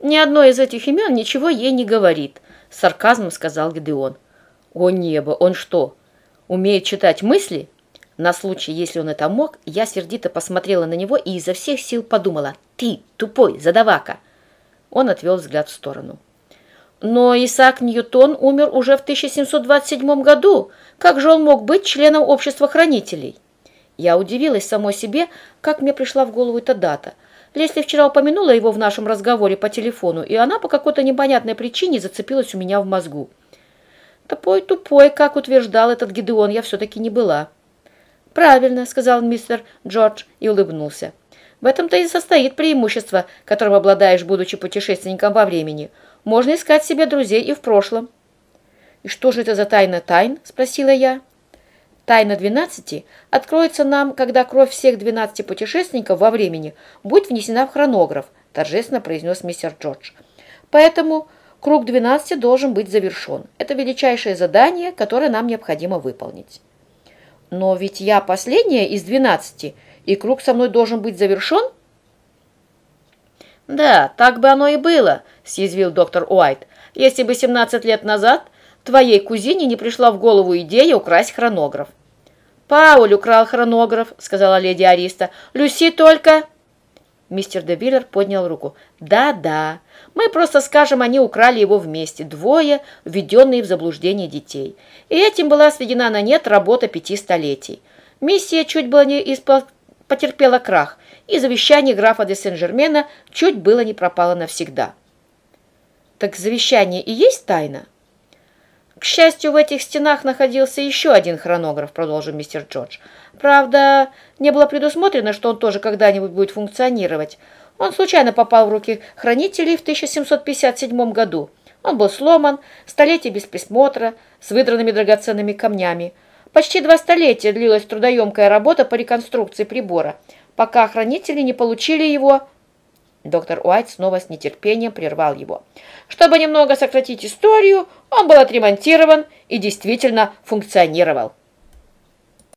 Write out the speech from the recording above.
Ни одно из этих имен ничего ей не говорит, сарказмом сказал Гедеон. О небо, он что, умеет читать мысли? На случай, если он это мог, я сердито посмотрела на него и изо всех сил подумала «Ты, тупой, задавака!» Он отвел взгляд в сторону. Но Исаак Ньютон умер уже в 1727 году. Как же он мог быть членом общества хранителей? Я удивилась самой себе, как мне пришла в голову эта дата. Лесли вчера упомянула его в нашем разговоре по телефону, и она по какой-то непонятной причине зацепилась у меня в мозгу. Тупой-тупой, как утверждал этот Гидеон, я все-таки не была. «Правильно», — сказал мистер Джордж и улыбнулся. «В этом-то и состоит преимущество, которым обладаешь, будучи путешественником во времени. Можно искать себе друзей и в прошлом». «И что же это за тайна тайн?» — спросила я. «Тайна двенадцати откроется нам, когда кровь всех двенадцати путешественников во времени будет внесена в хронограф», — торжественно произнес мистер Джордж. «Поэтому круг двенадцати должен быть завершен. Это величайшее задание, которое нам необходимо выполнить». Но ведь я последняя из двенадцати, и круг со мной должен быть завершен? Да, так бы оно и было, съязвил доктор Уайт, если бы семнадцать лет назад твоей кузине не пришла в голову идея украсть хронограф. «Пауль украл хронограф», — сказала леди Ариста. «Люси только...» Мистер Девиллер поднял руку. «Да-да, мы просто скажем, они украли его вместе, двое, введенные в заблуждение детей. И этим была сведена на нет работа пяти столетий. Миссия чуть было не испол... потерпела крах, и завещание графа де Сен-Жермена чуть было не пропало навсегда». «Так завещание и есть тайна?» «К счастью, в этих стенах находился еще один хронограф», — продолжил мистер Джордж. «Правда, не было предусмотрено, что он тоже когда-нибудь будет функционировать. Он случайно попал в руки хранителей в 1757 году. Он был сломан, столетие без присмотра, с выдранными драгоценными камнями. Почти два столетия длилась трудоемкая работа по реконструкции прибора, пока хранители не получили его Доктор Уайт снова с нетерпением прервал его. Чтобы немного сократить историю, он был отремонтирован и действительно функционировал.